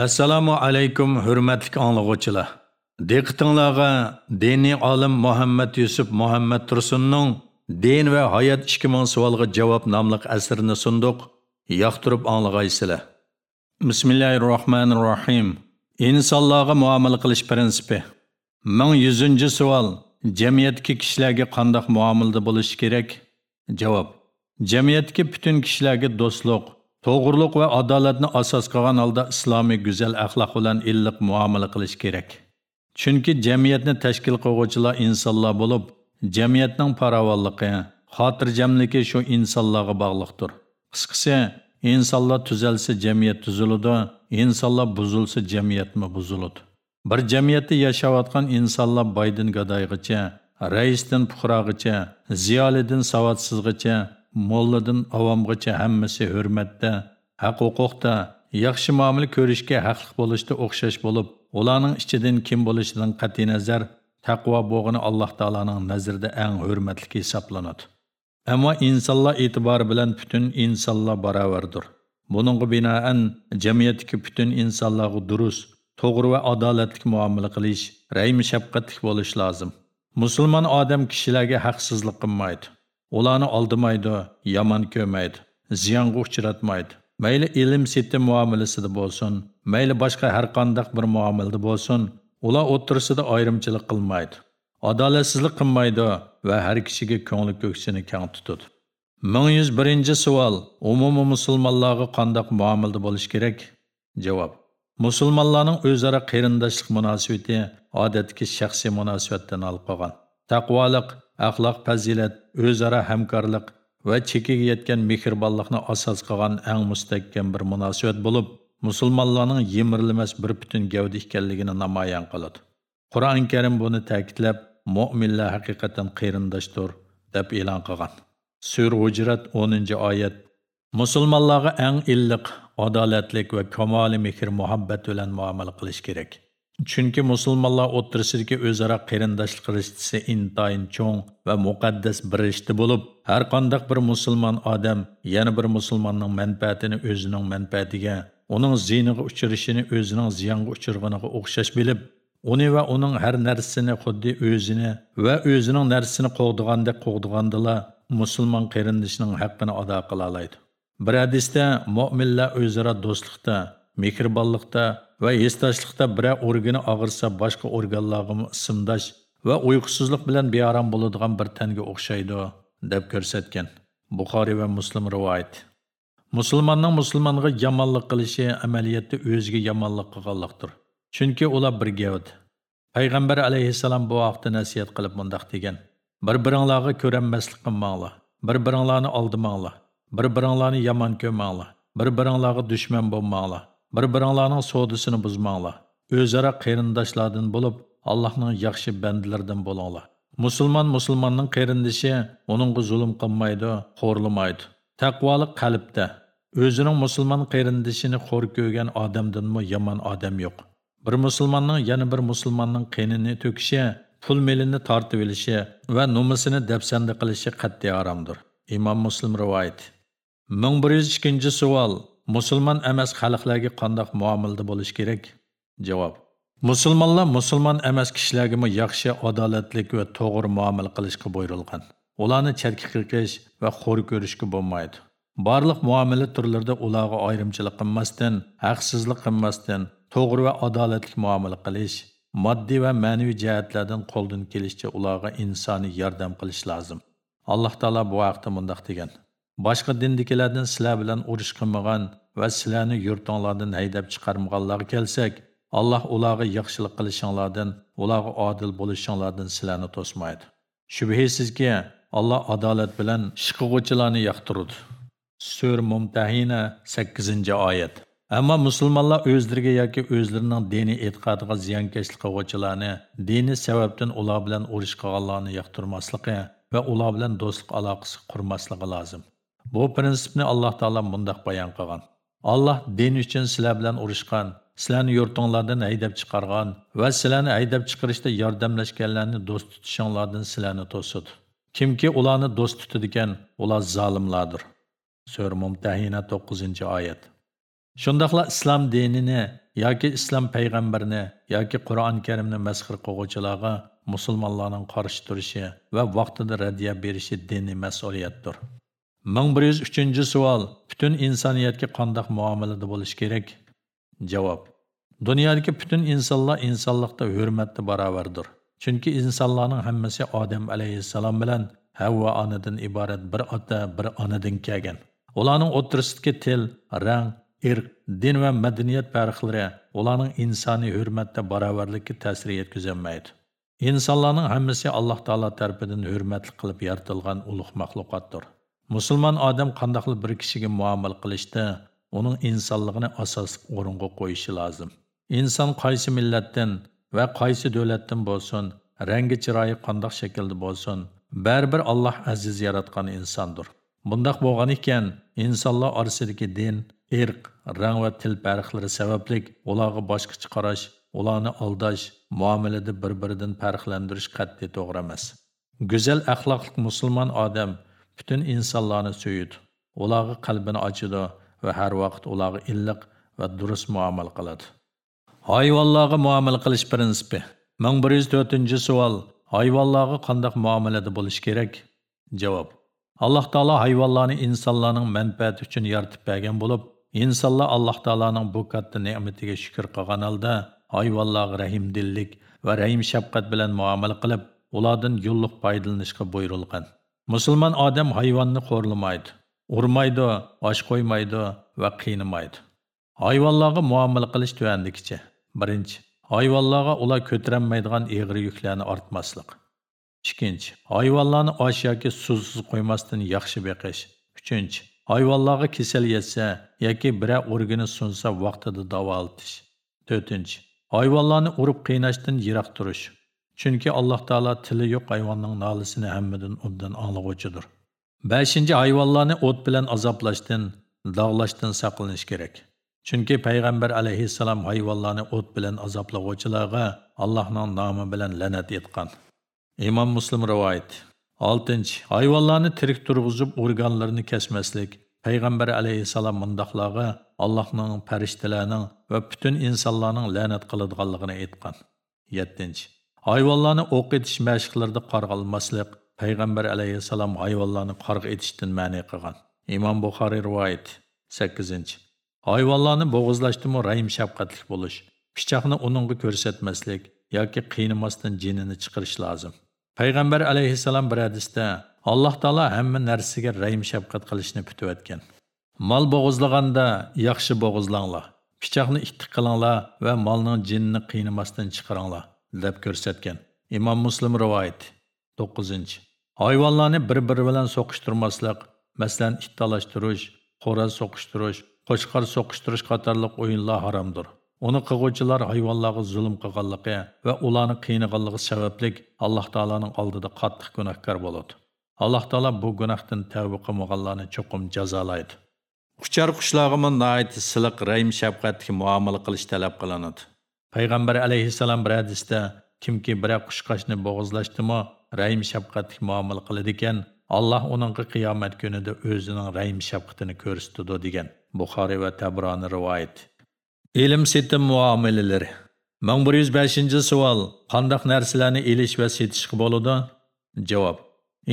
Assalomu alaykum hurmatli anglag'uvchilar. Diqqatingizga diniy olim Muhammad Yusuf Muhammad Tursunning Din va hayot 2000 savolga javob nomli asrini sunduq. Yoqtirib anglag'aysizlar. Bismillahirrohmanirrohim. Insonlarga muomala qilish prinsipi. 1100 savol. Jamiyatdagi kishilarga qanday muomalada bo'lish kerak? Javob. Jamiyatdagi butun kishilarga do'stlik, to'g'riliq va adolatni asos qilgan holda islomiy go'zal axloq bilan illiq muomala qilish kerak. Chunki jamiyatni tashkil qiluvchilar insonlar bo'lib jamiyatning farovonligi xotirjamligi shu insonlarga bog'liqdir. Qisqasi insonlar tuzalsa jamiyat tuziladi insonlar buzilsa jamiyatmi buziladi bir jamiyatda yashayotgan insonlar boydan gadoygacha raisdan puhrog'icha ziyolidan savodsizgacha molladan avomgacha hammasi hurmatda haq huquqda yaxshi muomala ko'rishga haqli bo'lishda o'xshash bo'lib ularning ichidan kim bo'lishidan qat'iy nazar taqvo bo'g'ini alloh taolaning nazarida eng hurmatli hisoblanadi. Ammo insonlar e'tibori bilan butun insonlar barobardir buningga binoan jamiyatdagi butun insonlarga durust to'g'ri va adolatli muomala qilish rahm shafqatli bo'lish lozim. Musulmon odam kishilarga haqsizlik qilmaydi. Ularni oldimaydi yomon ko'maydi ziyonga uchratmaydi mayli ilm seti muomalasida bo'lsin mayli boshqa har qanday bir muomalada bo'lsin. Ular o'ttirisida ayrimchilik qilmaydi. Adolatsizlik qilmaydi va har kishiga ko'ngli ko'ksini kang tutadi. Ming yuz birinchi savol. Umumiy musulmonlarga qandoq muomalada bo'lish kerak? Javob. Musulmonlarning o'zaro qarindoshlik munosabati odatdagi shaxsiy munosabatdan olib qolgan. Taqvoliq axloq fazilat o'zaro hamkorlik va chekiga yetgan mehribonlikni asos qilgan eng mustahkam bir munosabat bo'lib musulmonlarning yemirilmas bir butun gavda ekanligini namoyon qiladi. Qur'oni karim buni ta'kidlab mo'minlar haqiqatan qarindoshdir deb e'lon qilgan. Sur hujrat 10 oyat musulmonlarga eng illiq adolatlik va kamoli mehr muhabbat bilan muomala qilish kerak. Chunki musulmonlar o'ttirisidagi o'zaro qarindoshlik rishtisi intayin cho'ng va muqaddas bir rishta bo'lib, har qanday bir musulmon odam yana bir musulmonning manfaatini o'zining manfaatiga, uning ziyniga uchrashini o'zining ziyonga uchirganiga o'xshash bilib, uni va uning har narsasini xuddi o'zini va o'zining narsasini qo'g'digandek qo'g'digandila musulmon qarindishining haqqini ado qila oladi. Bir hadisda mo'minlar o'zaro do'stlikda, mehribonlikda va esdashlikda biror organi og'irsa boshqa organlarga simdash va uyqusizlik bilan bearom bo'ladigan bir tanga o'xshaydi deb ko'rsatgan buxoriy va muslim rivoyat. Musulmonning musulmonga yomonlik qilishi amaliyotda o'ziga yomonlik qilganlikdir chunki ular bir gavd. Payg'ambar alayhissalom bu vaqtda nasihat qilib mundoq degan. Bir biringlarga ko'ranmaslik qilmanglar bir biringlarni oldimanglar bir biringlarni yomon ko'manglar bir biringlarga dushman bo'lmanglar bir-biringlarning savdosini buzmanglar. O'zaro qarindoshlardan bo'lib, Allohning yaxshi bandalaridan bo'linglar. Musulmon musulmonning qarindishi uningga zulm qilmaydi, xo'rlamaydi. Taqvolik qalbda. O'zining musulmon qarindishini xo'r ko'rgan odamdanmi yomon odam yo'q. Bir musulmonning yana bir musulmonning qinini to'kishi, pul melini tortib olishi va nomusini dafsanda qilishi qat'iy haromdir. Imom Muslim rivoyat. 1102 savol musulmon emas xalqlarga qandoq muomalada bo'lish kerak? Javob. Musulmonlar musulmon emas kishilarga yaxshi adolatli va to'g'ri muomala qilishga buyurilgan ularni chetga qirqish va xo'r ko'rishga bo'lmaydi. Barliq muomala turlarida ularga ayrimchilik qilmasdan haqsizlik qilmasdan to'g'ri va adolatli muomala qilish moddiy va ma'naviy jihatlardan qo'ldan kelishicha ularga insoniy yordam qilish lozim alloh taolo bu haqda mundoq degan. Boshqa dindikilardan sizlar bilan urush qilmagan va sizlarni yurtinglardan haydab chiqarmaganlarga kelsak alloh ularga yaxshilik qilishinglardan ularga odil bo'lishinglardan sizlarni to'smaydi. Shubhasizki alloh adolat bilan ish qilg'uvchilarni yoqtiradi sur mumtahina sakkizinchi oyat. Ammo musulmonlar o'zlariga yoki o'zlarining diniy e'tiqodiga ziyonkashlik qilg'uvchilarni diniy sababdan ular bilan urush qilganlarni yoqtirmasligi va ular bilan do'stlik aloqasi qurmasligi lozim. Bu prinsipni alloh taolo bundoq bayon qilgan. Allah din üçün sizlər bilan urushgan, sizlarni yurtinglardan haydab çıxarğan və sizlarni haydab çıxırışda yordamlashganlarni do'st tutuşanlardan sizlarni to'sud. Kimki ularni do'st tutadigan, ular zolimlardir. Sura Mumtahina 9-oyat. Shundaqla islom dinini yoki islom payg'ambarini yoki qur'oni karimni masxir qilg'uvchilarga musulmonlarning qarshi turishi va vaqtida raddiya berishi diniy mas'uliyatdir ming bir yuz uchinchi savol. Butun insoniyatga qandoq muomalada bo'lish kerak? Javob. Dunyodagi butun insonlar insonlikda hurmatda barobardir. Chunki insonlarning hammasi odam alayhissalom bilan havva onadan iborat bir ota bir onadan kelgan. Ularning o'ttirisidagi til rang irq din va madaniyat farqlari ularning insoniy hurmatda barobarlikka ta'sir yetkazolmaydi insonlarning hammasi alloh taolo tarafidan hurmatli qilib yaratilgan ulug' maxluqotdir. Musulmon odam qandoqli bir kishiga muomala qilishda uning insonligini asosli o'ringa qo'yishi lozim. Inson qaysi millatdan va qaysi davlatdan bo'lsin rangi chiroyi qandoq shaklda bo'lsin baribir alloh aziz yaratgan insondir. Bundoq bo'lgan ekan insonlar orasidagi din irq rang va til farqlari sabablik ularga boshqacha qarash ularni aldash muomalada bir biridan farqlantirish qat'iy to'g'ri emas. Go'zal axloqli musulmon odam Bütün insonlarni so'yidi ularga qalbini açıdı va har vaqt ularga illiq va durust muomala qiladi. Hayvonlarga muomala qilish prinsipi. Ming bir yuz to'rtinchi savol. Hayvonlarga qandoq muomalada bo'lish kerak? Javob. Alloh taolo hayvonlarni insonlarning manfaati uchun yaratib bergan bo'lib insonlar alloh taoloning bu katta ne'matiga shukr qilgan holda hayvonlarga rahimdillik va rahim shafqat bilan muomala qilib ulardan yo'lliq foydalanishga buyurilgan. Musulmon odam hayvonni qo'rlamaydi, urmaydi osh qo'ymaydi va qiynamaydi. Hayvonlarga muomala qilish tuvandikicha birinchi hayvonlarga ular ko'taranmaydigan eg'ir yuklarni ortmaslik. Ikkinchi hayvonlarni osh yoki suvsiz qo'ymasdan yaxshi beqish. Uchinchi hayvonlarga kasal yetsa yoki biror o'rgini sunsa vaqtida davolatish to'rtinchi hayvonlarni urib qiynashdan yiroq turish. Çünki Allah Taala tili yo'q hayvonning nolisini hammadan obdan anglaguchidir. 5-hayvonlarni o't bilan azoblashdan, dog'lashdan saqlanish kerak. Chunki payg'ambar alayhissalom hayvonlarni o't bilan azoblaguchilarga Allohning nomi bilan la'nat etgan. Imom Muslim rivoyat. 6. Hayvonlarni tirik turg'izib organlarini kesmaslik. Payg'ambar alayhissalom mundaqlarga Allohning farishtalarining va butun insonlarning la'nat qilinganligini aytgan. 7. Hayvonlarni o'q etish mashqlarida qarg'almaslik payg'ambar alayhissalom hayvonlarni qarg' etishdan ma'ni qilgan. Imom Buxoriy rivoyat 8. Hayvonlarni bo'g'izlashdimi rahim shafqatlik bo'lish, pichoqni uningga ko'rsatmaslik yoki qiynamasdan jinini chiqarish lozim. Payg'ambar alayhissalom bir hadisda Alloh taolo hamma narsaga rahim shafqat qilishni putiyotgan. Mal bo'g'izlaganda yaxshi bo'g'izlanglar. Pichoqni ittiq qilinglar va molning jinni qiynamasdan chiqaringlar. Deb ko'rsatgan. Imom muslim rivoyat to'qqizinchi. Hayvonlarni bir biri bilan so'qishtirmaslik masalan it talashtirish xo'roz so'qishtirish qo'chqor so'qishtirish qatorliq o'yinlar haromdir uni qilg'uvchilar hayvonlarga zulm qilganligi va ularni qiynaganligi sababli alloh taolaning oldida qattiq gunohkor bo'ladi. Alloh taolo bu gunohdan tavba qilmaganlarni chuqur jazolaydi. Uchar qushlarga nihoyat siliq rahm shafqatli muomala qilish talab qilinadi. Payg'ambar alayhissalom bir hadisda kimki bir qushqochni bo'g'izlashdimi rahm shafqatlik muomala qiladi ekan alloh uningga qiyomat kunida o'zining rahm shafqatini ko'rsatadi degan buxoriy va tabroni rivoyat. Ilm setim muomalalari ming bir yuz beshinchi savol. Qandoq narsalarni elish va setishga bo'ladi? Javob.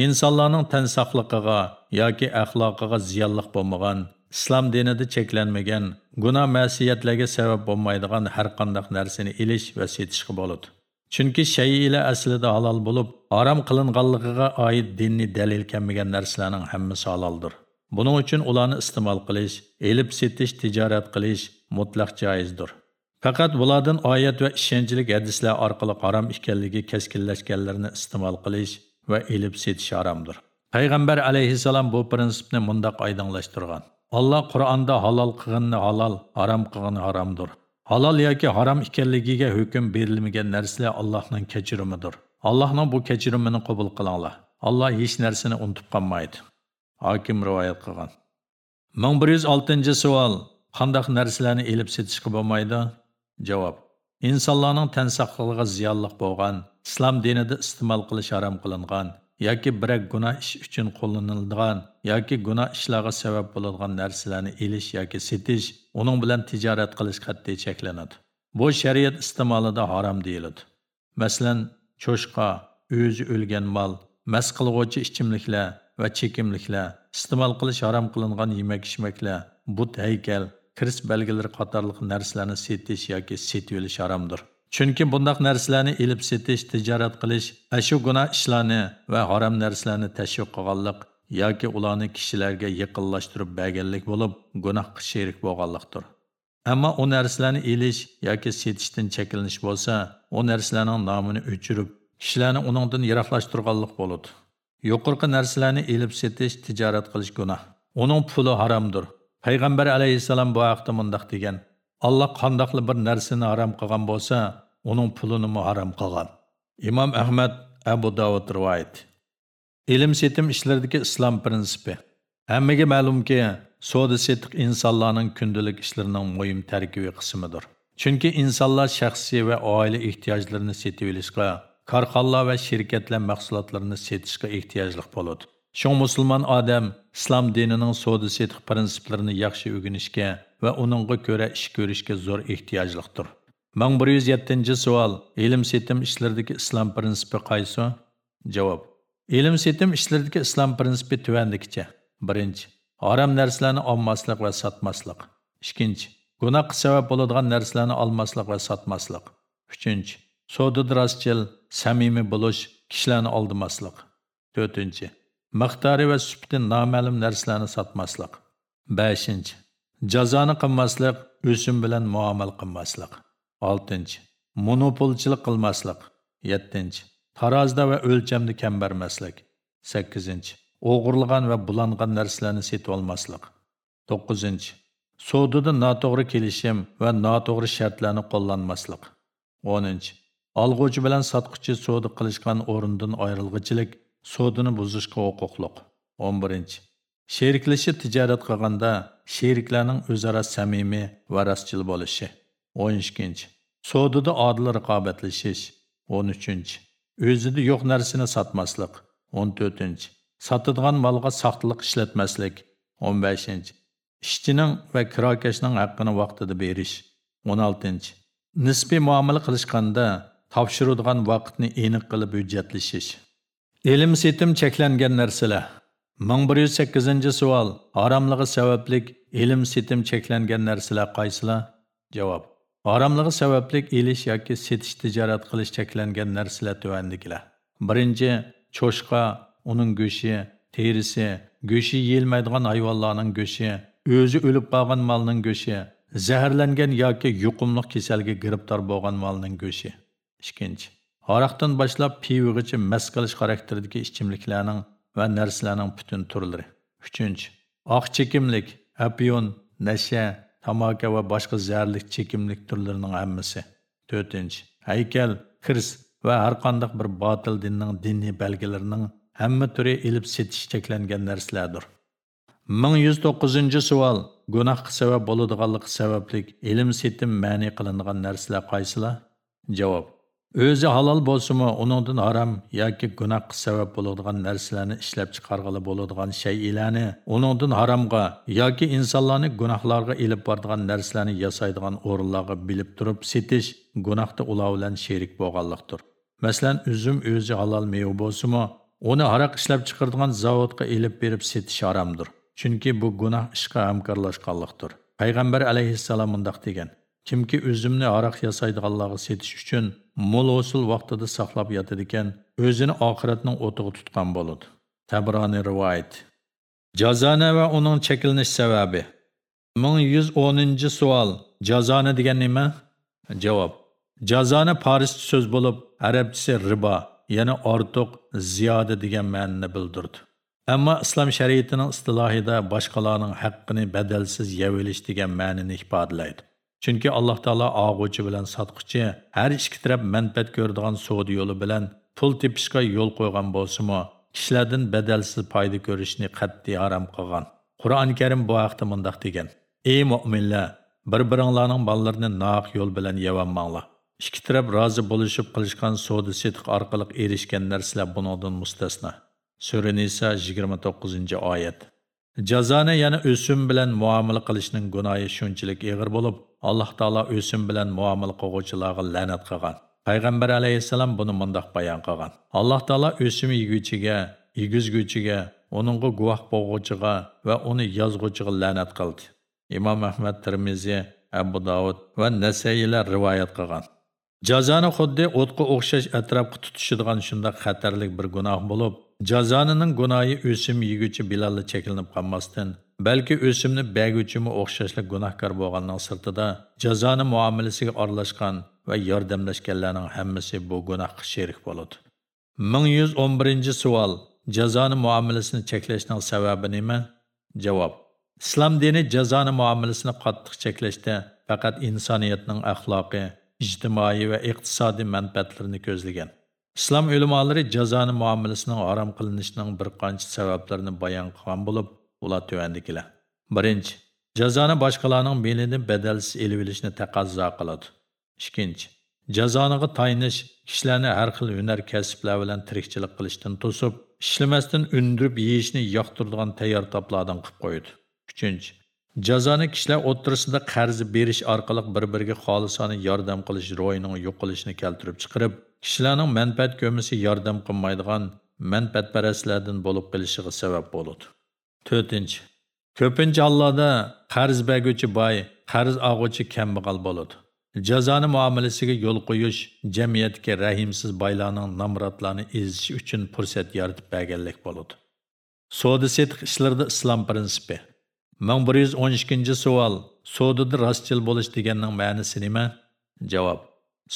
Insonlarning tan saqliqiga yoki axloqiga ziyonliq bo'lmagan islom dinida cheklanmagan gunoh masiyatlarga sabab bo'lmaydigan har qanday narsani ilish va setishga bo'ladi. Chunki shay ila aslida halol bo'lib harom qilinganligiga oid dinni dalil kelmagan narsalarning hammasi haloldir. Buning uchun ularni iste'mol qilish elib setish tijorat qilish mutlaq joizdir. Faqat bulardan oyat va ishonchlik hadislar orqali harom ekanligi keskinlashganlarni iste'mol qilish va elib setish haromdir. Payg'ambar alayhissalom bu prinsipni mundoq oydinlashtirgan. Alloh qur'onda halol qilganni halol harom qilganni haromdir halol yoki harom ekanligiga hukm berilmagan narsalar allohning kechirimidir. Allohning bu kechirimini qabul qilinglar. Allah hech narsani unutib qolmaydi. Hakim rivoyat qilgan. Ming bir yuz oltinchi savol. Qandoq narsalarni elib setishga bo'lmaydi? Javob. Insonlarning tan saqligi ziyonli bo'lgan islom dinida iste'mol qilish harom qilingan yoki birak gunoh ish uchun qo'llaniladigan yoki gunoh ishlarga sabab bo'ladigan narsalarni elish yoki setish uning bilan tijorat qilish qat'iy cheklanadi. Bu shariat iste'molida harom deyiladi. Masalan cho'shqa o'zi o'lgan mol mas qilg'uvchi ichimliklar va chekimliklar iste'mol qilish harom qilingan yemak ichmaklar but haykal kirs belgilari qatorliq narsalarni setish yoki setib olish haromdir. Chunki bundaq narsalarni ilib setish tijorat qilish ashu gunoh ishlarni va harom narsalarni tashviq qilganlik yoki ularni kishilarga yaqinlashtirib berganlik bo'lib gunohga sherik bo'lganlikdir. Ammo u narsalarni ilish yoki setishdan cheklanish bo'lsa u narsalarning nomini o'chirib kishilarni uningdan yiroqlashtirganlik bo'ladi. Yuqorqi narsalarni ilib setish tijorat qilish gunoh. Uning puli haromdir. Payg'ambar alayhisalom bu haqda mundoq degan. Allah qandaqlı bir narsani harom qilgan bo'lsa uning pulini harom qilgan İmam ahmad abu davud rivoyat ilm setim ishlaridagi islom prinsipi hammaga ma'lumki savdo setiq insonlarning kundalik ishlarining muhim tarkibiy qismidir chunki insonlar shaxsiy va oila ehtiyojlarini setib olishga korxonlar va shirkatlar mahsulotlarini setishga ehtiyojli bo'ladi shu musulmon odam İslam dininin savdo setiq prinsiplarini yaxshi o'rganishga va uningga ko'ra ish ko'rishga zo'r ehtiyojliqdir 1107 savol ilm setim ishlaridagi islom prinsipi qaysi javob ilm setim ishlaridagi islom prinsipi tuvandikicha 1. harom narsalarni olmaslik va sotmaslik ikkinchi gunohga sabab bo'ladigan narsalarni olmaslik va sotmaslik uchinchi savdoda rostchil samimiy bo'lish kishilarni oldimaslik to'rtinchi miqdori va sufati noma'lum narsalarni sotmaslik beshinchi jazoni qilmaslik o'sim bilan muomala qilmaslik oltinchi monopolchilik qilmaslik yettinchi tarozda va o'lchamda kam bermaslik sakkizinchi o'g'irlagan va bulangan narsalarni setib olmaslik to'qqizinchi savdoda noto'g'ri kelishim va noto'g'ri shartlarni qo'llanmaslik o'ninchi olg'uvchi bilan sotquchi savdo qilishgan o'rindan ayrilg'ichilik sodini buzishga huquqliq o'n birinchi. Sheriklashib tijorat qilganda sheriklarning o'zaro samimiy va rostchil bo'lishi. O'n ikkinchi. Savdoda odil raqobatlashish. O'n uchinchi. O'zida yo'q narsani sotmaslik. O'n to'rtinchi. Sotadigan molga soxtalik ishlatmaslik. O'n beshinchi. Ishchining va kirokashning haqqini vaqtida berish. O'n oltinchi. Nisbiy muomala qilishganda topshiradigan vaqtni aniq qilib hujjatlashish. Ilm setim cheklangan narsalar. 1108 savol. Haromligi sababli ilm setim cheklangan narsalar qaysilar? Javob. Haromligi sababli ilish yoki setish tijorat qilish cheklangan narsalar tuvandikilar. Birinchi cho'shqa uning go'shi. Terisi go'shi yeyilmaydigan hayvonlarning go'shi. O'zi o'lib qolgan molning go'shi. Zaharlangan yoki yuqumli kasalga giribdor bo'lgan molning go'shi. Ikkinchi Haraqdan boshlab pivig'icha mast qilish xarakteridagi ichimliklarning va narsalarning butun turlari. 3. Oq chekimlik, apion, nasha, tamaka va boshqa zararli chekimlik turlarining hammasi. 4. Haykal, kirs va har qanday bir botil dinning diniy belgilarining hamma turi ilib setish cheklangan narsalardir. 1109 savol. Gunohga sabab bo'ladiganligi sababli ilm setim ma'ni qilingan narsalar qaysilar? Javob: o'zi halol bo'lsimi uningdan harom yoki gunohga sabab bo'ladigan narsalarni ishlab chiqarg'ili bo'ladigan shaylarni uningdan haromga yoki insonlarni gunohlarga ilib boradigan narsalarni yasaydigan o'rinlarga bilib turib setish gunohda ular bilan sherik bo'lganlikdir. Masalan uzum o'zi halol meva bo'lsimi uni haroq ishlab chiqaradigan zavodga ilib berib setish haromdir chunki bu gunoh ishga hamkorlashganlikdir. Payg'ambar alayhissalom mundoq degan kimki o'zimni aroq yasaydiganlarga setish uchun mo'l o'sul vaqtida saqlab yotadi ekan o'zini oxiratning o'tig'i tutgan bo'ladi. Tabroniy rivoyat. Jazona va uning chekilinish sababi. Ming yuz o'ninchi savol. Jazona degan nima? Javob. Jazona farischa so'z bo'lib arabchasi ribo ya'ni ortiq ziyoda degan ma'noni bildirdi. Ammo islom shariatining istilohida boshqalarning haqqini badalsiz yevilish degan ma'nini ifodalaydi Chunki Alloh taolo og'uvchi bilan sotquchi har ikki taraf manfaat ko'radigan savdo yo'li bilan pul tepishga yo'l qo'ygan bo'lsa-mu, kishilardan badalsiz foyda ko'rishni qat'iy harom qilgan. Qur'oni Karim bu haqda mundaq degan: "Ey mu'minlar, bir-biringlarning bolalarini noq yo'l bilan yevanmanglar. Ikki taraf rozi bo'lishib qilishgan savdo setiq orqali erishgan narsalar buningdan mustasno. Sura Nisa 29-oyat. Jazoni yana o'sim bilan muomala qilishning gunohi shunchalik og'ir bo'lib, Alloh taolo o'sim bilan muomala qiluvchilarga la'nat qilgan. Payg'ambar alayhissalom buni mundoq bayon qilgan. Alloh taolo o'sim yeguvchiga, yegizguvchiga, uningga guvoh bo'lg'uchiga va uni yozg'uchiga la'nat qildi. Imom Ahmad Tirmiziy, Abu Davud va Nasailar rivoyat qilgan. Jazoni xuddi o'tqa o'xshash atrofga tutishadigan shunda xatarlik bir gunoh bo'lib, jazonining gunohi o'sim yeguchi Bilalni cheklanib qolmasdan, balki o'simni baguvchimi o'xshashlik gunohkor bo'lganning sirtida jazoni muomalasiga aralashgan va yordamlashganlarning hammasi bu gunohga sherik bo'ladi. 1111-savol. Jazoni muomalasini cheklashning sababi nima? Javob. Islom dini jazoni muomalasini qattiq cheklashda faqat insoniyatning axloqi ijtimoiy va iqtisodiy manfaatlarini ko'zlagan. Islom ulamolari jazoni muomalasining harom qilinishining bir qancha sabablarini bayon qilgan bo'lib, ular tuvandikilar. Birinci, jazoni boshqalarning belini badalsiz elib təqazza taqozo İkinci, Ikkinchi, jazoniga tayinish kishilarni har xil hunar kasblar bilan tirikchilik qilishdan to'sib, ishlamasdan undirib yeyishni yoqtiradigan tayyor toplardan qilib qo'ydi. Uchinchi, Jazoni kishilar o'ttirisida qarz berish orqali bir-biriga xolisona yordam qilish ro'yining yo'qolishini keltirib chiqarib, kishilarning manfaat ko'misi yordam qilmaydigan manfaatparastlardan bo'lib qolishiga sabab bo'ladi. To'rtinchi Ko'pincha Allohda qarz berguvchi boy, qarz og'uvchi kambag'al bo'ladi. Jazoni muomalasiga yo'l qo'yish jamiyatga rahimsiz boylarning namratlarni ezish uchun fursat yaratib berganlik bo'ladi. Savdo-setiq ishlarida islom prinsipi 1112 savol. savdoda rostchil bo'lish deganning ma'nosi nima? Javob.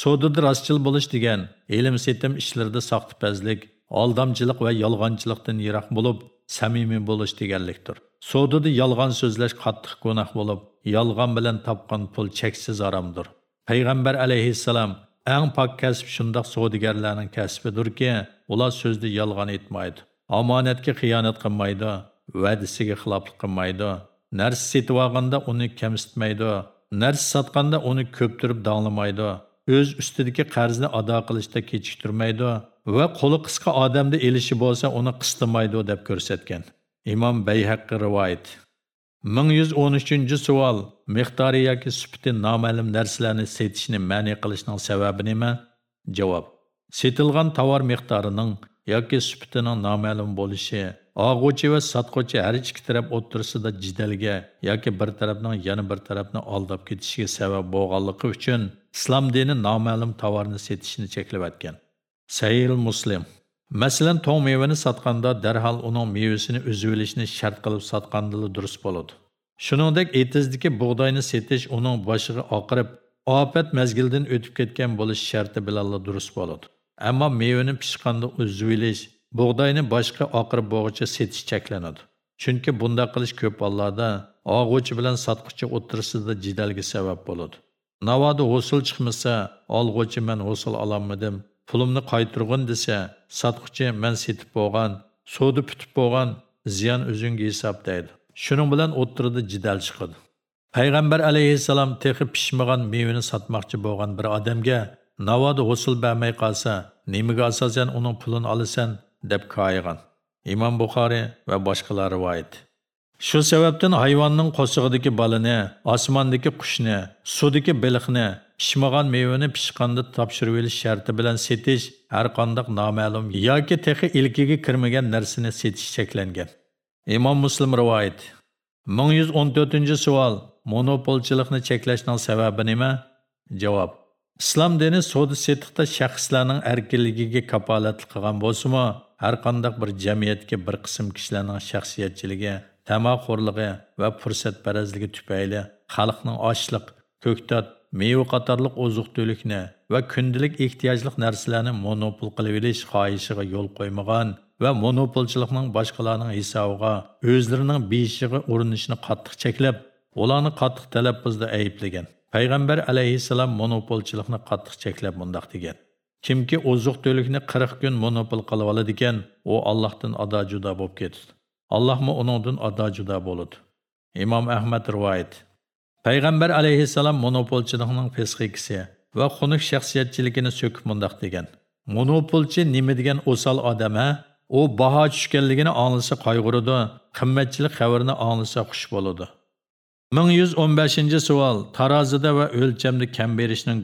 savdoda rostchil bo'lish degan ilm setim ishlarida soxtipazlik aldamchilik va yolg'onchilikdan yiroq bo'lib, samimiy bo'lish deganlikdir. Sodada yolg'on so'zlash qattiq gunoh bo'lib, yolg'on bilan topgan pul cheksiz aromdir Payg'ambar alayhissalom eng pok kasb shundoq savdogarlarning kasbidirki, ular so'zda yolg'on etmaydi omonatga xiyonat qilmaydi, va'dasiga xiloflik qilmaydi, narsa setib olganda uni kamsitmaydi narsa sotganda uni ko'ptirib danglamaydi. O'z ustidagi qarzni ado qilishda kechiktirmaydi va qo'li qisqa odamni elishi bo'lsa uni qistimaydi deb ko'rsatgan. Imom bayhaqqi rivoyat. 1113 savol. Miqdori yoki sufati noma'lum narsalarni setishni ma'ni qilishning sababi nima? Javob. Setilgan tovar miqdorining yoki sufatining noma'lum bo'lishi og'uvchi va sotquvchi har ikki taraf o'tirisida jidalga yoki bir tarafning yana bir tarafni aldab ketishiga sabab bo'lganligi uchun islom dini noma'lum tovarni setishni cheklayotgan sayil muslim. Masalan to'ng mevani sotganda darhol uning mevasini uzib olishni shart qilib sotgandili durust bo'ladi. Shuningdek etizdiki bug'doyni setish uning boshiga oqirib ofat mazgildan o'tib ketgan bo'lish sharti bilan durust bo'ladi. Ammo mevani pishqanda uzib olish bug'doyni boshqa oqirib bo'g'icha setish cheklanadi. Chunki bunda qilish ko'p hollarda og'uvchi bilan sotquchi o'tirisida jidalga sabab bo'ladi. Navoda hosil chiqmasa olg'uvchi man hosil ololmadim pulimni qaytirg'in desa sotquchi man setib bo'lgan suvni putib bo'lgan ziyon o'zingga hisob deydi shuning bilan o'ttirida jidal chiqadi payg'ambar alayhissalom texi pishmagan mevani sotmoqchi bo'lgan bir odamga navoda hosil bermay qolsa nimaga asosan uning pulini olasan deb koyigan. Imom Buxori va boshqalar rivoyat. Shu sababdan hayvonning qo'sig'idagi balini, osmondagi qushni, suvdagi baliqni, pishmagan mevani pishqanda topshirib olish sharti bilan setish har qanday noma'lum yoki texi ilkiga kirmagan narsani setish cheklangan. Imom Muslim rivoyat. 1114-savol. Monopolchilikni cheklashning sababi nima? Javob. Islom dini savdo setiqda shaxslarning erkinligiga kapolatlik qilgan bo'lsa-mu, har qanday bir jamiyatga bir qism kishilarning shaxsiyatchiligi, tamoqxo'rligi va fursatparazligi tufayli xalqning ochliq, ko'ktot meva qatorliq oziq-tulikni va kundalik ehtiyojliq narsalarni monopol qilib olish xohishiga yo'l qo'ymagan va monopolchilikning boshqalarning hisobiga o'zlarining beyishiga urinishni qattiq cheklab, ularni qattiq talaffuzda ayblagan. Payg'ambar alayhissalom monopolchilikni qattiq cheklab mundoq degan. Kimki oziq to'likni 40 kun monopol qilib oladi ekan, u Allohdan ado juda bo'lib ketdi Allohmi uningdan ado juda bo'ladi. Imom Ahmad rivoyat. Payg'ambar alayhissalom monopolchilikning fisqikisi va xunuk shaxsiyatchiligini so'kib mundoq degan. Monopolchi nima degan o'sal odam ha? u baho tushganligini anglasa qayg'uradi qimmatchilik xabarini anglasa xush bo'ladi ming yuz o'n beshinchi savol tarozida va o'lchamda kam berishning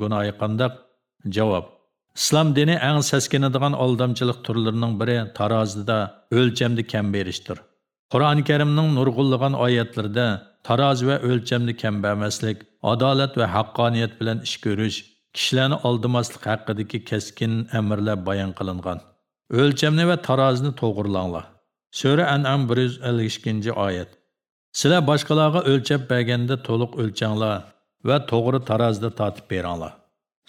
dini en saskinadigan aldamçılık turlarının biri tarazıda ölçemde kemberiştir. Qur'oni karimning nurg'unlagan oyatlarida taroz va o'lchamni kambamaslik, adolat va haqqoniyat bilan ish ko'rish kishilarni oldimaslik haqidagi keskin amrlar bayon qilingan. O'lchamni va tarozni to'g'irlanglar. Sura an'am bir yuz ellik ikkinchi oyat. Sizlar boshqalarga o'lchab berganda to'liq o'lchanglar va to'g'ri tarozda tatib beringlar.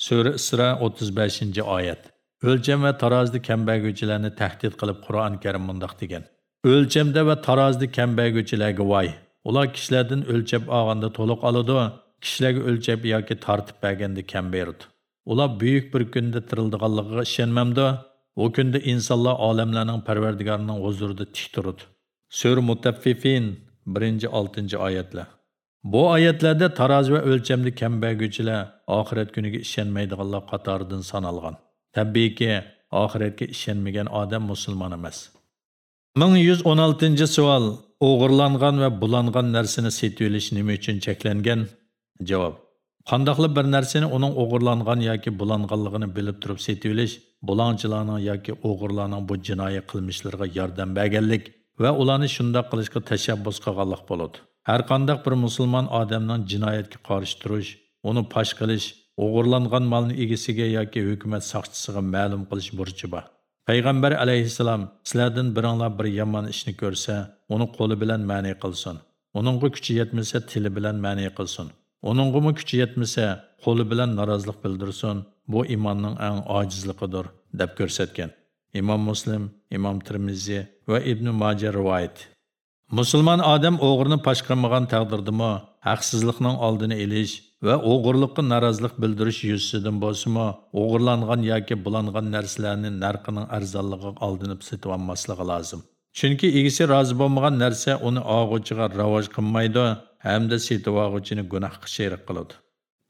Sura Isra 35-oyat. o'lcham va tarozni kambaguvchilarni tahdid qilib Qur'on karim mundoq degan. O'lchamda va tarozda kambaguvchilarga voy ular kishilardan o'lchab olganda to'liq oladi kishilarga o'lchab yoki tortib berganda kam berdi ular buyuk bir kunda tirildiganligiga ishonmamdi u kunda insonlar olamlarning parvardigorining huzurida tik turdi sur mutaffifin birinchi oltinchi oyatlar bu oyatlarda taroz va o'lchamda kambaguvchilar oxirat kuniga ishonmaydiganlar qatoridan sanalgan tabiiyki oxiratga ishonmagan odam musulmon emas. Ming yuz o'n oltinchi savol o'g'irlangan va bulangan narsani sotib olish nima uchun cheklangan javob Qandaqli bir narsani uning o'g'irlangan yoki bulanganligini bilib turib sotib olish bulanchilarning yoki o'g'irlarning bu jinoiy qilmishlarga yordam berganlik va ularni shundoq qilishga tashabbus qilganlik bo'ladi har qandoq bir musulmon odamning jinoyatga qarshi turish uni pash qilish o'g'irlangan molni egasiga yoki hukumat soqchisiga ma'lum qilish burchi bor payg'ambar alayhissalom sizlardan biringlar bir yomon ishni ko'rsa uni qo'li bilan ma'ni qilsin. Uningga kuchi yetmasa tili bilan ma'ni qilsin. Uningga kuchi yetmasa qo'li bilan norozilik bildirsin. Bu imonning eng ojizligidir deb ko'rsatgan. Imom muslim imom Tirmizi va ibn moja rivoyat. Musulmon odam o'g'irni pash qilmagan taqdirdimi haqsizlikning oldini olish va o'g'irlikqa norozilik bildirish yuzasidan bo'lsimi o'g'irlangan yoki bulangan narsalarni narxining arzonligiga oldinib setib olmasligi lozim. Chunki egisi rozi bo'lmagan narsa uni og'uchiga rivoj qilmaydi hamda setib olg'uchini gunohga sherik qiladi.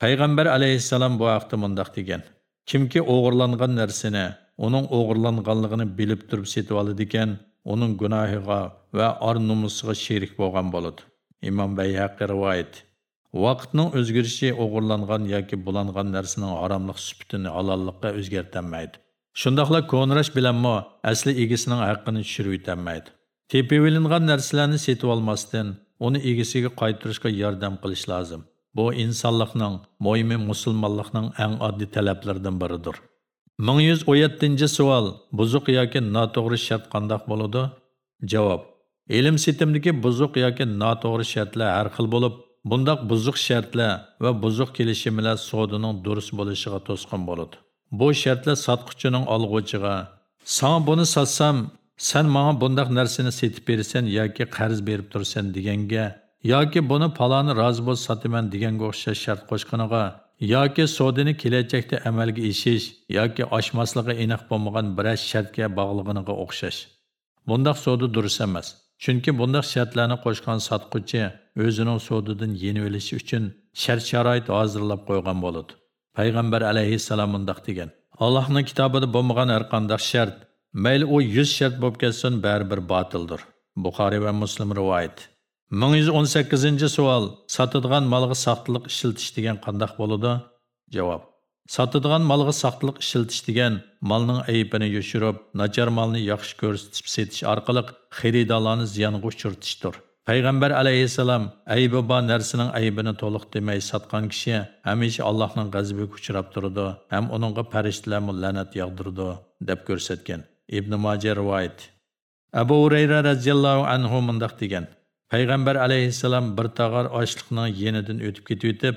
Payg'ambar alayhissalom bu haqda mundoq degan. Kimki o'g'irlangan narsani uning o'g'irlanganligini bilib turib setib oladi ekan uning gunohiga va or nomusiga sherik bo'lgan bo'ladi. Imom bayhaqi rivoyat. Vaqtning o'zgarishi o'g'irlangan yoki bulangan narsaning haromlik sifatini halollikka o'zgartirmaydi shundoqla ko'nrash bilanmo asli egasining haqqini tushirib o'tolmaydi tepivilingan narsalarni setib olmasdan uni egasiga qaytarishga yordam qilish lozim bu insonlikning mo'min musulmonlikning eng oddiy talablaridan biridir ming yuz o'n yettinchi savol buzuq yoki noto'g'ri shart qandoq bo'ladi javob ilm setimdagi buzuq yoki noto'g'ri shartlar har xil bo'lib Bundaq buzuq shartlar va buzuq kelishimlar savdoning durust bo'lishiga to'sqin bo'ladi. Bu shartlar sotquchining olg'uchiga "Sen buni satsam, sen menga bundaq narsani setib bersan yoki qarz berib tursan deganga yoki buni paloni rozi bo'lib sotaman deganga o'xshash shart qo'shqiniga yoki sodini kelajakda amalga eshish yoki oshmasligi aniq bo'lmagan biror shartga bog'lig'iniga o'xshash. Bundaq so'di durust emas chunki bundaq shartlarni qo'shgan sotquchi o'zining sodidan yeni olishi uchun shart sharoit hozirlab qo'ygan bo'ladi. Payg'ambar alayhissalom bundoq degan. Allohning kitobida bo'lmagan har qanday shart mayli u yuz shart bo'lib ketsin baribir botildir. Buxoriy va muslim rivoyat. Ming yuz o'n sakkizinchi savol sotadigan molga soxtalik ishiltish degan qandoq bo'ladi? Javob. Sotadigan molga soxtalik ishiltish degan molning aybini yoshirib nachar molni yaxshi ko'rsatib setish orqali xaridorlarni ziyonga uchirtishdir. Payg'ambar alayhissalom aybi bor narsaning aybini to'liq demay sotgan kishi hamisha allohning g'azabiga uchrab turadi ham uningga farishtalarmi la'nat yog'dirdi deb ko'rsatgan ibn moja rivoyat. Abu urayra roziyallohu anhu mundoq degan payg'ambar alayhissalom bir tağar ochliqning yenidan o'tib ketib o'tib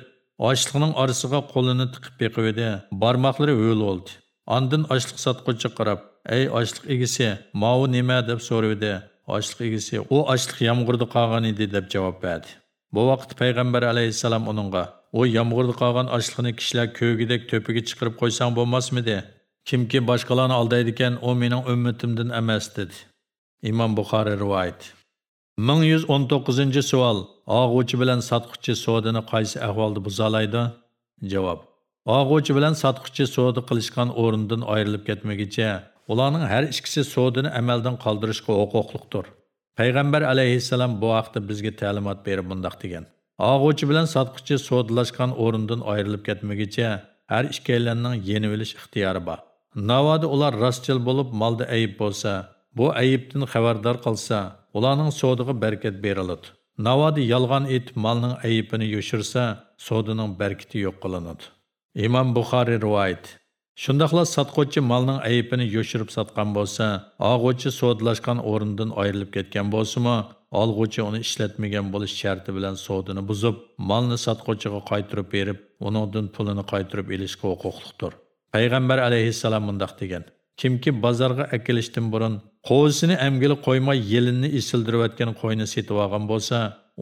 ochliqning orasiga qo'lini tiqib beqivdi barmoqlari ho'l bo'ldi. Ondan ochliq sotquchi qarab ey açlıq egisi mau nima? deb so'radi ochliq egisi u ochliq yomg'irda qolgan edi deb javob berdi. Bu vaqt payg'ambar alayhissalom uningga u yomg'irda qolgan ochliqni kishilar ko'gidek to'piga chiqarib qo'ysang bo'lmasmidi kimki boshqalarni aldaydi ekan u mening ummatimdan emas dedi. Imom buxoriy rivoyat. Ming yuz o'n to'qqizinchi savol. Og'uvchi bilan sotquchi sodini qaysi ahvolda buzolaydi javob. Og'uvchi bilan sotquchi sodi qilishgan o'rindan ayrilib ketmagicha ularning har ikkisi sodini amaldan qoldirishga huquqliqdir payg'ambar alayhissalom bu haqda bizga ta'limot berib bundoq degan. Og'uvchi bilan sotqichi sodlashgan o'rindan ayrilib ketmaguncha har ikkalanning yenib olish ixtiyori bor. Navoda ular rostchil bo'lib molda ayib bo'lsa bu ayibdan xabardor qilsa ularning sodiga barkat beriladi. Navoda yolg'on aytib molning ayibini yo'shirsa sodining barkiti yo'q qilinadi. Imom buxoriy rivoyat. Shundoqla sotquvchi molning ayibini yo'shirib sotgan bo'lsa og'uvchi sodlashgan o'rindan ayrilib ketgan bo'lsimi olg'uvchi uni ishlatmagan bo'lish sharti bilan sodini buzib molni sotquvchiga qaytirib berib uningdan pulini qaytirib olishga huquqlidir payg'ambar alayhissalom mundoq degan. Kimki bozorga akilishdan burun qo'zisini amgili qo'ymay yelinni isildirayotgan qo'yni setib olgan bo'lsa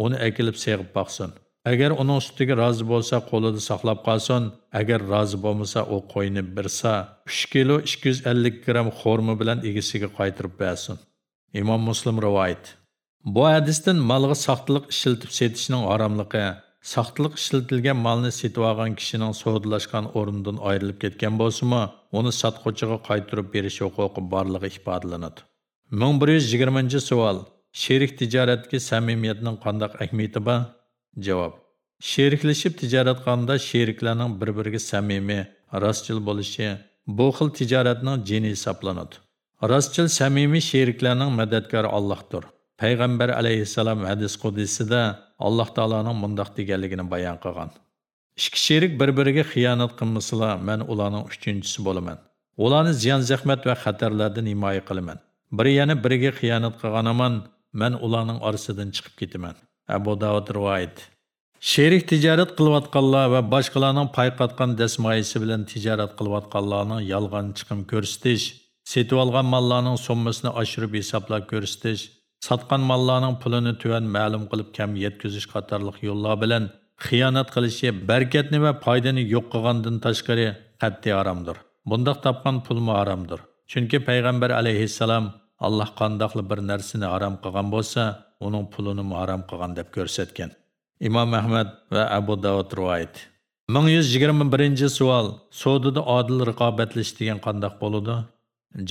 uni akilib seg'ib boqsin. Agar uning ustiga rozi bo'lsa qo'lida saqlab qolsin. Agar rozi bo'lmasa u qo'yni birsa. 3 kilo 250 gramm xo'rma bilan egasiga qaytirib bersin. Imom muslim rivoyat. Bu hadisdan molga saxtlik ishiltib setishning haromligi saxtlik ishlatilgan molni setib olgan kishining sodlashgan o'rnidan ayrilib ketgan bo'lsimi uni sotquvchiga qaytirib berish huquqi borligi ifodalanadi 1120 savol. Sherik tijoratga samimiyatning qandoq ahamiyati bor? Javob. Sheriklashib tijorat qilganda sheriklarning bir biriga samimiy rostchil bo'lishi bu xil tijoratning jini hisoblanadi. Rostchil samimiy sheriklarning madadkori allohdir. Payg'ambar alayhissalom hadis qudisida alloh taoloning mundoq deganligini bayon qilgan. Ikki sherik bir biriga xiyonat qilmasalar man ularning uchinchisi bo'laman. Ularni ziyon zahmat va xatarlardan himoya qilaman. Biri yana biriga xiyonat qilganaman. Man ularning orasidan chiqib ketaman. Abu davud rivoyat. Sherik tijorat qilayotganlar va boshqalarning payqatgan dasmoyisi bilan tijorat qilayotganlarning yolg'on chiqim ko'rsatish sotib olgan mollarning summasini oshirib hisoblab ko'rsatish sotgan mollarning pulini tuvan ma'lum qilib kam yetkazish qatorliq yo'llar bilan xiyonat qilishi barkatni va foydani yo'q qilgandan tashqari qat'iy haromdir bundoq topgan pulmi haromdir chunki payg'ambar alayhissalom alloh qandoqli bir narsani harom qilgan bo'lsa uning pulini muharam qilgan deb ko'rsatgan imom ahmad va abu davud rivoyat ming yuz yigirma birinchi savol sodida odil raqobatlash degan qandoq bo'ladi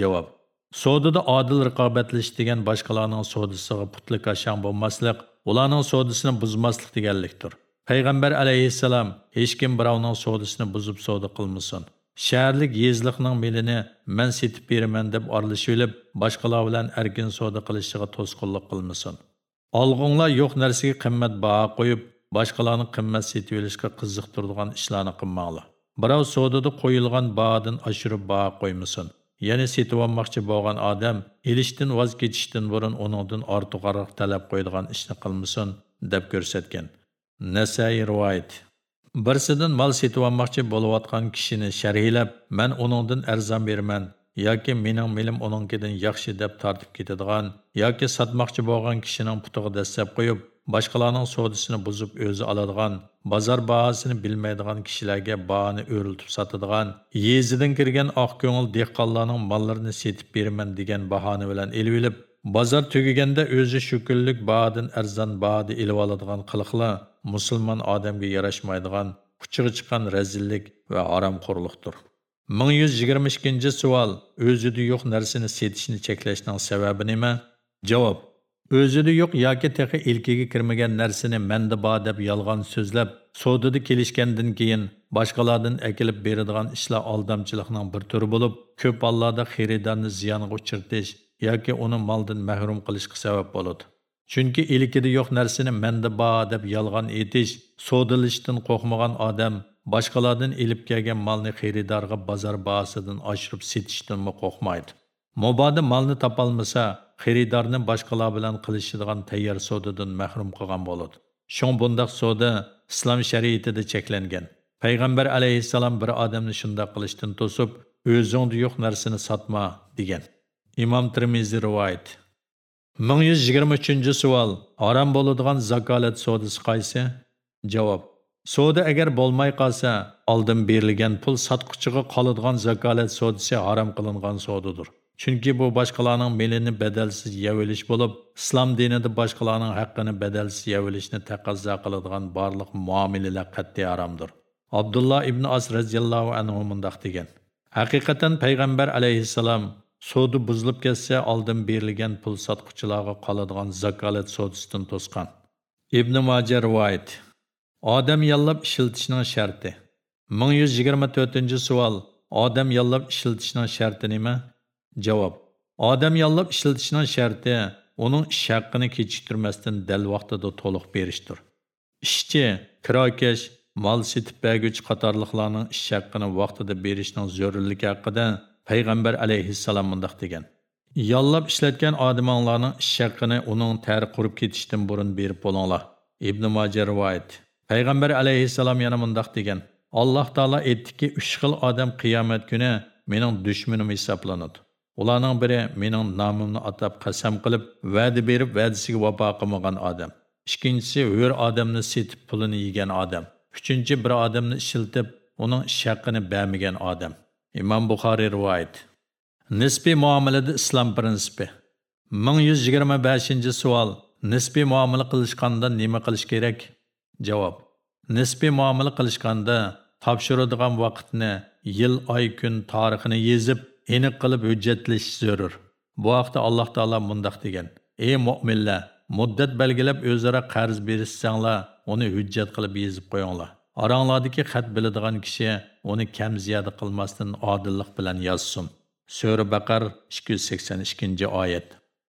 javob Sodada adil raqobatlash degan boshqalarning sodisiga putlik ashang bo'lmaslik, ularning sodisini buzmaslik deganlikdir. Payg'ambar alayhissalom hech kim birovning sodisini buzib soda qilmasin. Shaharlik yezliqning melini mən setib beraman deb orlashib boshqalar bilan erkin soda qilishiga to'sqinlik qilmasin. Алғыңлар йоқ нәрсеге қыммәт баға қойып, башқаланы қыммәт сетіп елішке қызықтырдыған ішланы қыммалы. Бірау саудада қойылған бағадан ашырып баға қоймасын. Яғни сетіп алмақшы болған адам, еліштін ваз кетіштін бұрын оныңдың артығарақ талап қойдыған істі қылмасын деп көрсеткен. Насаи руайт. Бірсідің мал сетіп алмақшы болып болуатқан кісіні шәрхиләп, мен оныңдан әрзан бермен, yoki mening milim uningkidan yaxshi deb tortib ketadigan yoki sotmoqchi bo'lgan kishining putig'i dastlab qo'yib boshqalarning savdosini buzib o'zi oladigan bozor bahosini bilmaydigan kishilarga bahoni o'riltib sotadigan yezidan kirgan oq ko'ngil dehqonlarning mollarini setib beraman degan bahona bilan ilib ilib bozor tugaganda o'zi shu kunlik bahodan arzon bahoda ilib oladigan qiliqlar musulmon odamga yarashmaydigan kuchig'i chiqqan razillik va oromxo'rliqdir 1122 savol o'zida yo'q narsani setishni cheklashning sababi nima? Javob: O'zida yo'q yoki ki ilkiga kirmagan narsani menda bor deb yolg'on so'zlab, sodida kelishgandan keyin boshqalardan akilib beradigan ishlar aldamchilikning bir turi bo'lib, ko'p hollarda xaridorni ziyonga uchirtish yoki uni moldan mahrum qilishga sabab bo'ladi. Chunki ilkida yo'q narsani menda bor deb yolg'on aytish, sodilishdan qo'rqmagan odam boshqalardan ilib kelgan molni xaridorga bozor bahosidan oshirib setishdanmi qo'rqmaydi Mobodo molni topolmasa, xaridorni boshqalar bilan qilishadigan tayyor savdodan mahrum qilgan bo'ladi. Shun bundoq savdo islom shariatida cheklangan. Payg'ambar alayhissalom bir odamni shunday qilishdan to'sib, o'zingda yo'q narsani sotma degan. Imom Tirmiziy rivoyat. 1123 savol. Harom bo'ladigan zakolat savdosi qaysi? Javob. Soda agar bo'lmay qolsa, oldin berilgan pul sotquchiga qoladigan zakolat sodisi harom qilingan savdodir. Chunki bu boshqalarning melini badalsiz yevilish bo'lib, islom dinida boshqalarning haqqini badalsiz yevilishni taqozo qiladigan barliq muomilalar qat'iy haromdir. Abdullah ibn As radhiyallohu anhu mundaq degan: Haqiqatan payg'ambar alayhissalom sodi buzilib ketsa oldin berilgan pul sotquchilarga qoladigan zakolat sodisidan to'sqan ibn Majar rivoyat odam yollab ishiltishning sharti. Ming yuz yigirma to'rtinchi savol. Odam yollab ishiltishning sharti nima? Javob. Odam yollab ishiltishning sharti uning ish haqqini kechiktirmasdan dal vaqtida to'liq berishdir. Ishchi kirokash mol setib berguvchi qatorliqlarning ish haqqini vaqtida berishning zarurligi haqida payg'ambar alayhissalom mundoq degan. Yollab ishlatgan odamlarning ish haqqini uning tari qurib ketishdan burun berib bo'linglar. Ibn moja rivoyat. Payg'ambar alayhissalom yana mundoq degan alloh taolo aytdiki uch xil odam qiyomat kuni mening dushmanim hisoblanadi. Ularning biri mening nomimni atab qasam qilib va'da berib va'dasiga vafo qilmagan odam. Ikkinchisi hur odamni setib pulini yegan odam. Uchinchi bir odamni ishiltib uning shaqqini bermagan odam. Imom buxoriy rivoyat. Nisbi muomalada islom prinsipi. Ming yuz yigirma beshinchi savol. Nisbiy muomala qilishganda nima qilish kerak? Javob. Nisbiy muomala qilishganda topshiradigan vaqtni yil oy kun tarixini yezib aniq qilib hujjatlash zarur. Bu haqda alloh taolo mundaq degan. Ey mu'minlar, muddat belgilab o'zaro qarz berishsanglar uni hujjat qilib yezib qo'yinglar. Aranglardagi xat biladigan kishi uni kam ziyoda qilmasdan odillik bilan yozsin. Sura baqar 282 oyat.